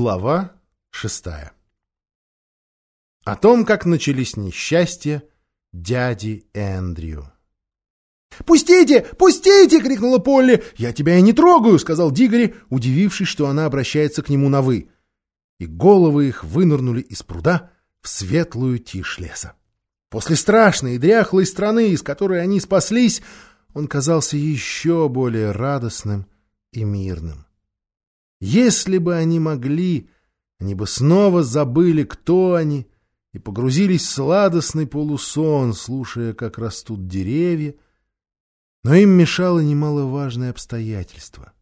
Глава шестая О том, как начались несчастья дяди Эндрю. «Пустите! Пустите!» — крикнула Полли. «Я тебя и не трогаю!» — сказал Дигори, удивившись, что она обращается к нему на «вы». И головы их вынырнули из пруда в светлую тишь леса. После страшной и дряхлой страны, из которой они спаслись, он казался еще более радостным и мирным. Если бы они могли, они бы снова забыли, кто они, и погрузились в сладостный полусон, слушая, как растут деревья, но им мешало немаловажное обстоятельство.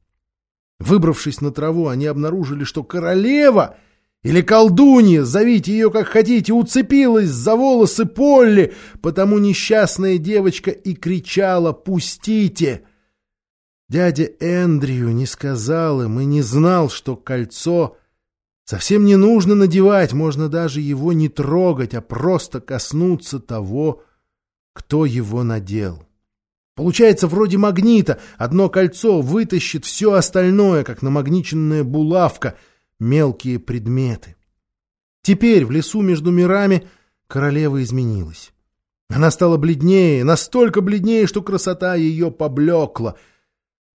Выбравшись на траву, они обнаружили, что королева или колдунья, зовите ее как хотите, уцепилась за волосы Полли, потому несчастная девочка и кричала «Пустите!». Дядя Эндрю не сказал им и не знал, что кольцо совсем не нужно надевать, можно даже его не трогать, а просто коснуться того, кто его надел. Получается вроде магнита. Одно кольцо вытащит все остальное, как намагниченная булавка, мелкие предметы. Теперь в лесу между мирами королева изменилась. Она стала бледнее, настолько бледнее, что красота ее поблекла.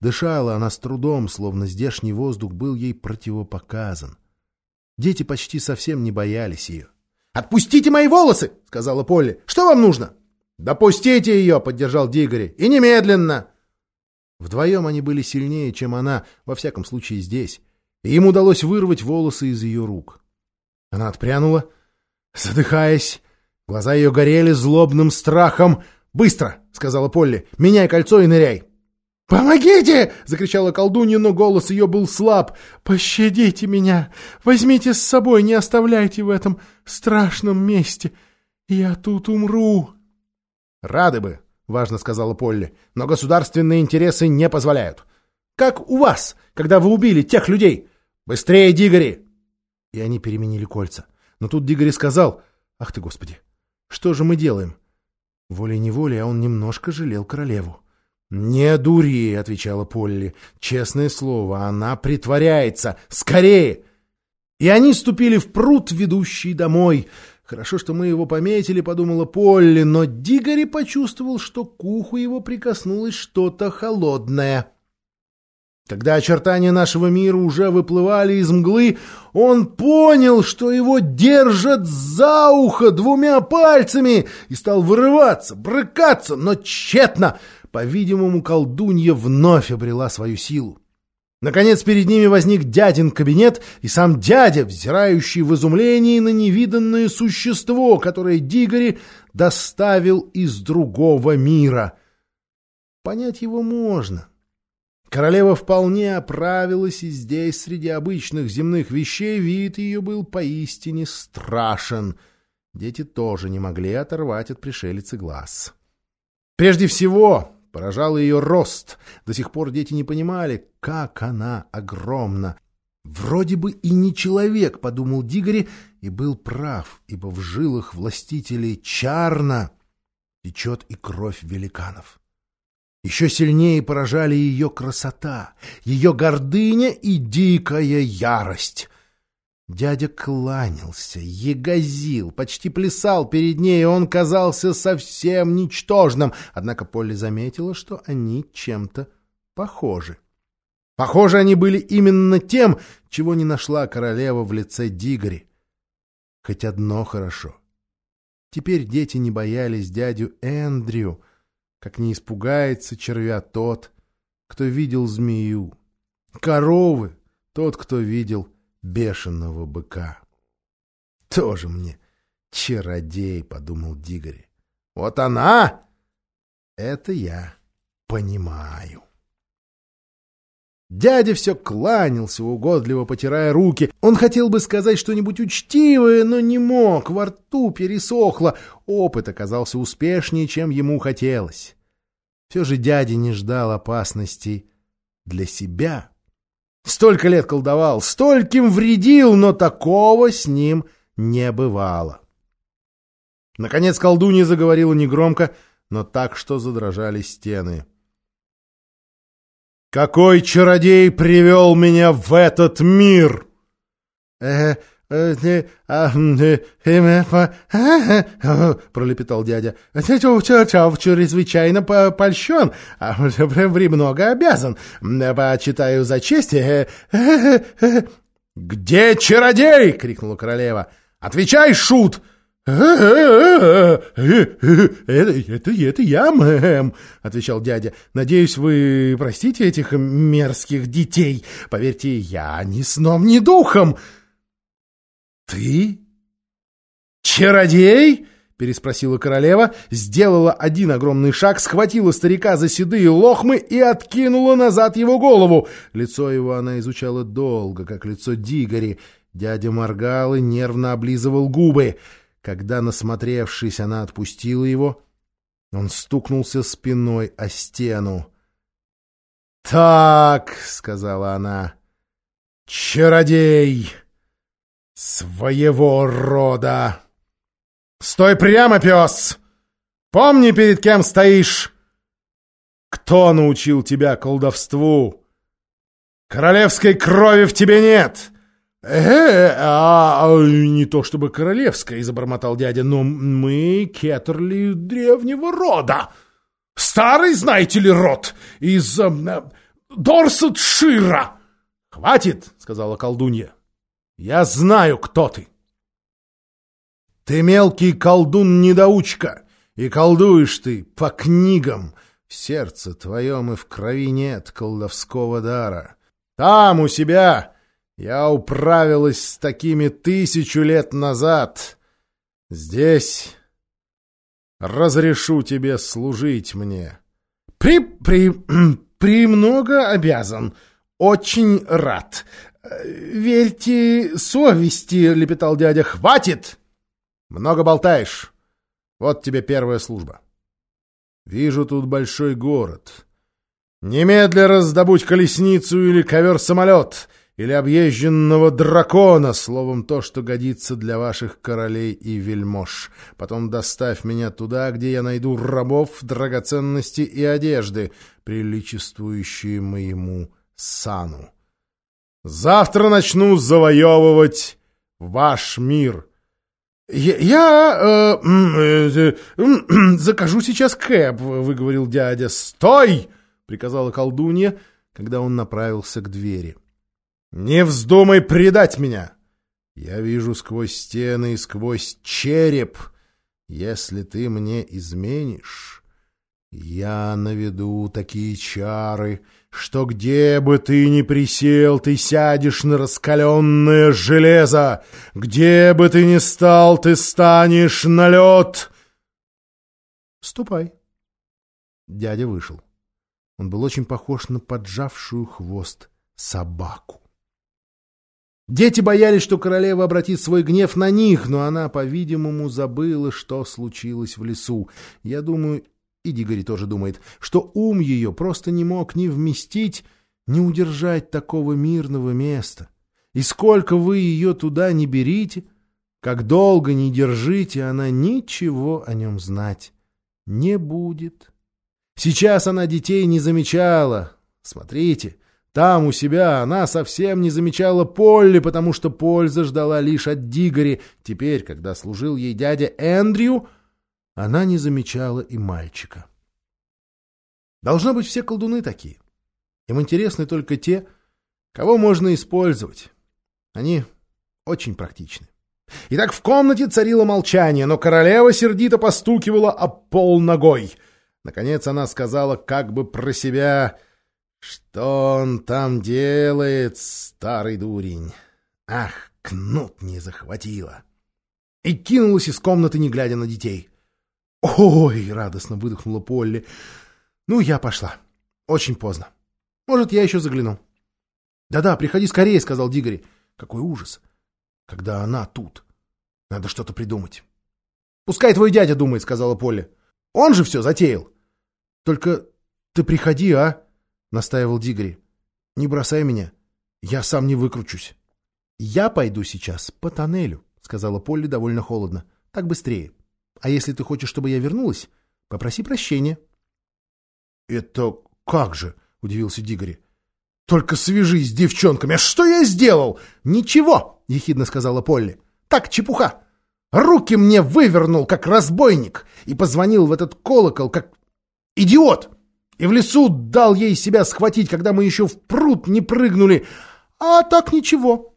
Дышала она с трудом, словно здешний воздух был ей противопоказан. Дети почти совсем не боялись ее. «Отпустите мои волосы!» — сказала Полли. «Что вам нужно?» «Допустите ее!» — поддержал Дигори. «И немедленно!» Вдвоем они были сильнее, чем она, во всяком случае здесь, и им удалось вырвать волосы из ее рук. Она отпрянула, задыхаясь. Глаза ее горели злобным страхом. «Быстро!» — сказала Полли. «Меняй кольцо и ныряй!» «Помогите!» — закричала колдунья, но голос ее был слаб. «Пощадите меня! Возьмите с собой, не оставляйте в этом страшном месте! Я тут умру!» «Рады бы», — важно сказала Полли, — «но государственные интересы не позволяют. Как у вас, когда вы убили тех людей? Быстрее, Дигори!» И они переменили кольца. Но тут Дигори сказал, «Ах ты, Господи, что же мы делаем?» Волей-неволей, а он немножко жалел королеву. «Не дури», — отвечала Полли. «Честное слово, она притворяется. Скорее!» И они ступили в пруд, ведущий домой. Хорошо, что мы его пометили, подумала Полли, но Дигори почувствовал, что к уху его прикоснулось что-то холодное. Когда очертания нашего мира уже выплывали из мглы, он понял, что его держат за ухо двумя пальцами и стал вырываться, брыкаться, но тщетно. По-видимому, колдунья вновь обрела свою силу. Наконец перед ними возник дядин кабинет, и сам дядя, взирающий в изумлении на невиданное существо, которое Дигори доставил из другого мира. Понять его можно. Королева вполне оправилась, и здесь, среди обычных земных вещей, вид ее был поистине страшен. Дети тоже не могли оторвать от пришелицы глаз. Прежде всего, Поражал ее рост. До сих пор дети не понимали, как она огромна. «Вроде бы и не человек», — подумал Дигори, и был прав, ибо в жилах властителей Чарна течет и кровь великанов. Еще сильнее поражали ее красота, ее гордыня и дикая ярость. Дядя кланялся, ягозил, почти плясал перед ней, он казался совсем ничтожным, однако Полли заметила, что они чем-то похожи. Похожи они были именно тем, чего не нашла королева в лице Дигори. Хоть одно хорошо. Теперь дети не боялись дядю Эндрю, как не испугается червя тот, кто видел змею. Коровы — тот, кто видел бешеного быка. Тоже мне чародей, подумал Дигори. Вот она! Это я понимаю. Дядя все кланялся, угодливо потирая руки. Он хотел бы сказать что-нибудь учтивое, но не мог, во рту пересохло. Опыт оказался успешнее, чем ему хотелось. Все же дядя не ждал опасностей для себя. Столько лет колдовал, стольким вредил, но такого с ним не бывало. Наконец колдунья заговорила негромко, но так, что задрожали стены. «Какой чародей привел меня в этот мир? э, э, а, э, пролепетал дядя. Чрезвычайно польщен, а премного обязан. Почитаю за честь. «Где чародей?» — крикнула королева. «Отвечай, шут!» «Это, это, это я, мэм», — отвечал дядя. «Надеюсь, вы простите этих мерзких детей. Поверьте, я ни сном, ни духом». «Ты? Чародей?» — переспросила королева, сделала один огромный шаг, схватила старика за седые лохмы и откинула назад его голову. Лицо его она изучала долго, как лицо Дигори. Дядя моргал и нервно облизывал губы. Когда, насмотревшись, она отпустила его, он стукнулся спиной о стену. «Так», — сказала она, — «чародей своего рода! Стой прямо, пес! Помни, перед кем стоишь! Кто научил тебя колдовству? Королевской крови в тебе нет!» «Э, а, а не то чтобы королевская», — забормотал дядя, «но мы кеттерли древнего рода. Старый, знаете ли, род из э, Дорсетшира». «Хватит», — сказала колдунья. «Я знаю, кто ты». «Ты мелкий колдун-недоучка, и колдуешь ты по книгам. В сердце твоем и в крови нет колдовского дара. Там, у себя...» Я управилась с такими тысячу лет назад. Здесь разрешу тебе служить мне. При... при... премного обязан. Очень рад. Верьте совести, — лепетал дядя. Хватит! Много болтаешь. Вот тебе первая служба. Вижу тут большой город. Немедля раздобудь колесницу или ковер-самолет — или объезженного дракона, словом, то, что годится для ваших королей и вельмож. Потом доставь меня туда, где я найду рабов, драгоценности и одежды, приличествующие моему сану. Завтра начну завоевывать ваш мир». «Я, я э, э, закажу сейчас кэб», — выговорил дядя. «Стой!» — приказала колдунья, когда он направился к двери. «Не вздумай предать меня! Я вижу сквозь стены и сквозь череп. Если ты мне изменишь, я наведу такие чары, что где бы ты ни присел, ты сядешь на раскаленное железо, где бы ты ни стал, ты станешь на лед!» «Ступай!» Дядя вышел. Он был очень похож на поджавшую хвост собаку. Дети боялись, что королева обратит свой гнев на них, но она, по-видимому, забыла, что случилось в лесу. Я думаю, и Дигори тоже думает, что ум ее просто не мог ни вместить, ни удержать такого мирного места. И сколько вы ее туда не берите, как долго не держите, она ничего о нем знать не будет. Сейчас она детей не замечала. Смотрите, там, у себя, она совсем не замечала Полли, потому что польза ждала лишь от Дигори. Теперь, когда служил ей дядя Эндрю, она не замечала и мальчика. Должно быть, все колдуны такие. Им интересны только те, кого можно использовать. Они очень практичны. Итак, в комнате царило молчание, но королева сердито постукивала о пол ногой. Наконец она сказала как бы про себя... Что он там делает, старый дурень? Ах, кнут не захватила. И кинулась из комнаты, не глядя на детей. «Ой!» — радостно выдохнула Полли. «Ну, я пошла. Очень поздно. Может, я еще загляну». «Да-да, приходи скорее», — сказал Дигори. «Какой ужас! Когда она тут. Надо что-то придумать». «Пускай твой дядя думает», — сказала Полли. «Он же все затеял». «Только ты приходи, а?» — настаивал Дигри. «Не бросай меня. Я сам не выкручусь». «Я пойду сейчас по тоннелю», — сказала Полли довольно холодно. «Так быстрее. А если ты хочешь, чтобы я вернулась, попроси прощения». «Это как же?» — удивился Дигори. «Только свяжись с девчонками. А что я сделал?» «Ничего. ехидно сказала Полли. «Так, чепуха! Руки мне вывернул, как разбойник, и позвонил в этот колокол, как идиот! И в лесу дал ей себя схватить, когда мы еще в пруд не прыгнули. А так ничего».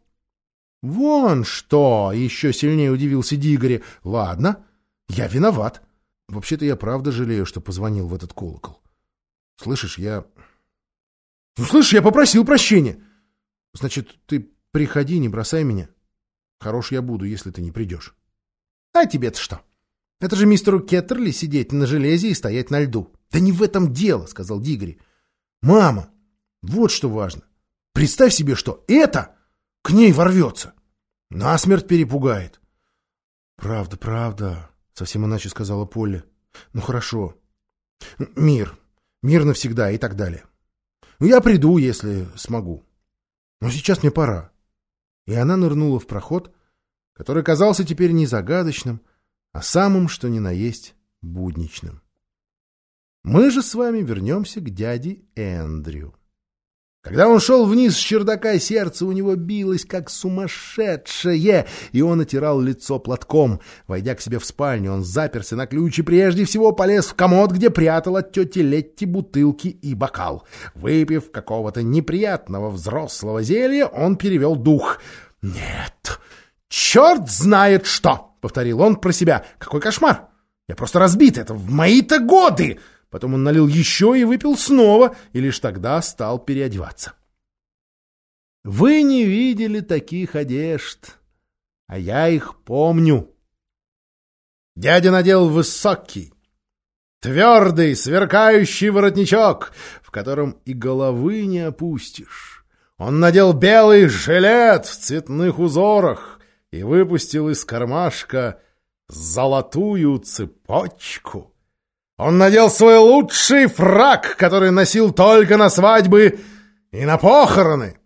«Вон что!» — еще сильнее удивился Дигори. «Ладно, я виноват. Вообще-то я правда жалею, что позвонил в этот колокол. Слышишь, я... Ну, слышишь, я попросил прощения. Значит, ты приходи, не бросай меня. Хорош я буду, если ты не придешь. А тебе-то что? Это же мистеру Кеттерли сидеть на железе и стоять на льду. Да не в этом дело, сказал Дигри. Мама, вот что важно. Представь себе, что это к ней ворвется. Насмерть перепугает. Правда, правда, совсем иначе сказала Полли. Ну хорошо. Мир. Мир навсегда и так далее. Ну, я приду, если смогу. Но сейчас мне пора. И она нырнула в проход, который казался теперь не загадочным, а самым, что ни на есть, будничным. Мы же с вами вернемся к дяде Эндрю. Когда он шел вниз с чердака, сердце у него билось, как сумасшедшее, и он отирал лицо платком. Войдя к себе в спальню, он заперся на ключ и прежде всего полез в комод, где прятал от тети Летти бутылки и бокал. Выпив какого-то неприятного взрослого зелья, он перевел дух. «Нет, черт знает что!» — повторил он про себя. «Какой кошмар! Я просто разбит, это в мои-то годы!» Потом он налил еще и выпил снова, и лишь тогда стал переодеваться. Вы не видели таких одежд, а я их помню. Дядя надел высокий, твердый, сверкающий воротничок, в котором и головы не опустишь. Он надел белый жилет в цветных узорах и выпустил из кармашка золотую цепочку. Он надел свой лучший фраг, который носил только на свадьбы и на похороны.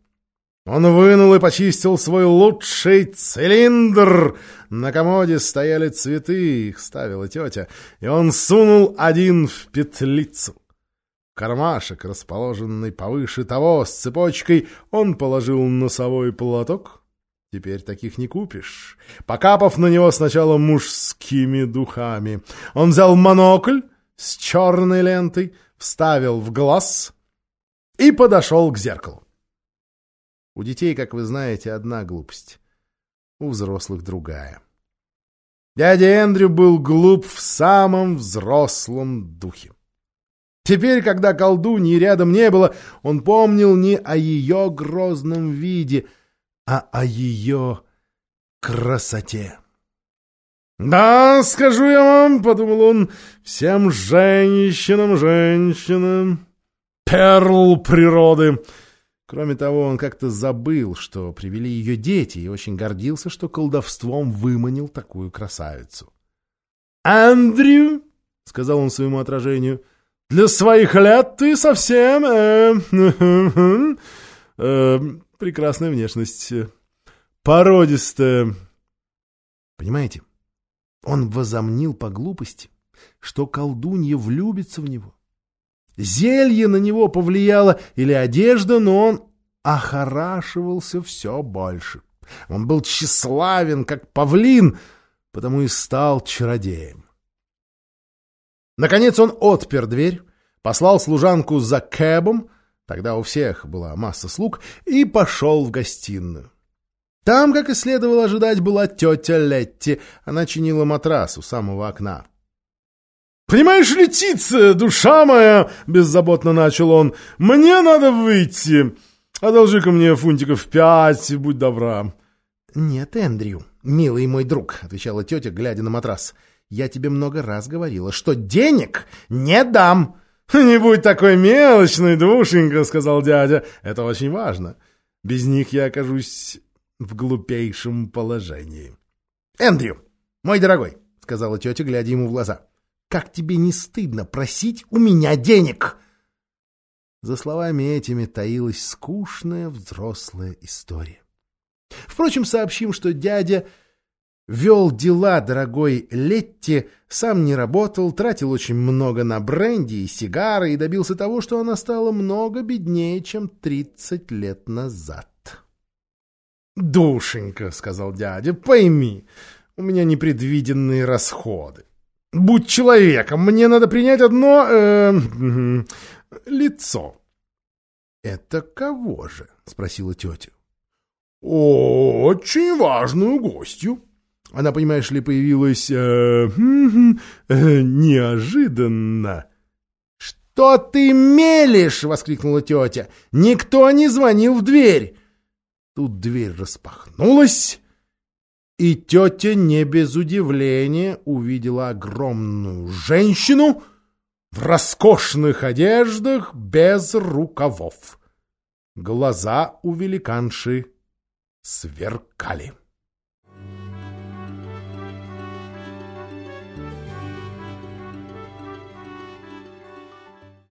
Он вынул и почистил свой лучший цилиндр. На комоде стояли цветы, их ставила тетя, и он сунул один в петлицу. кармашек, расположенный повыше того, с цепочкой, он положил носовой платок. Теперь таких не купишь. Покапав на него сначала мужскими духами, он взял монокль, с черной лентой, вставил в глаз и подошел к зеркалу. У детей, как вы знаете, одна глупость, у взрослых другая. Дядя Эндрю был глуп в самом взрослом духе. Теперь, когда колдуньи рядом не было, он помнил не о ее грозном виде, а о ее красоте. «Да, скажу я вам, — подумал он, — всем женщинам, женщинам, перл природы». Кроме того, он как-то забыл, что привели ее дети, и очень гордился, что колдовством выманил такую красавицу. «Андрю!» — сказал он своему отражению. «Для своих лет ты совсем... Э, э, прекрасная внешность. Породистая. Понимаете, он возомнил по глупости, что колдунья влюбится в него. Зелье на него повлияло или одежда, но он охорашивался все больше. Он был тщеславен, как павлин, потому и стал чародеем. Наконец он отпер дверь, послал служанку за кэбом, тогда у всех была масса слуг, и пошел в гостиную. Там, как и следовало ожидать, была тетя Летти. Она чинила матрас у самого окна. «Понимаешь, Летиция, душа моя!» — беззаботно начал он. «Мне надо выйти. Одолжи-ка мне фунтиков пять, будь добра». «Нет, Эндрю, милый мой друг», — отвечала тетя, глядя на матрас. «Я тебе много раз говорила, что денег не дам». «Не будь такой мелочной, душенька», — сказал дядя. «Это очень важно. Без них я окажусь в глупейшем положении. «Эндрю, мой дорогой», — сказала тетя, глядя ему в глаза, — «как тебе не стыдно просить у меня денег?» За словами этими таилась скучная взрослая история. Впрочем, сообщим, что дядя вел дела дорогой Летти, сам не работал, тратил очень много на бренди и сигары и добился того, что она стала много беднее, чем 30 лет назад. «Душенька», — сказал дядя, — «пойми, у меня непредвиденные расходы. Будь человеком, мне надо принять одно... Э, лицо». «Это кого же?» — спросила тетя. «Очень важную гостью». Она, понимаешь ли, появилась э, э, неожиданно. «Что ты мелешь?» — воскликнула тетя. «Никто не звонил в дверь!» Тут дверь распахнулась, и тетя не без удивления увидела огромную женщину в роскошных одеждах без рукавов. Глаза у великанши сверкали.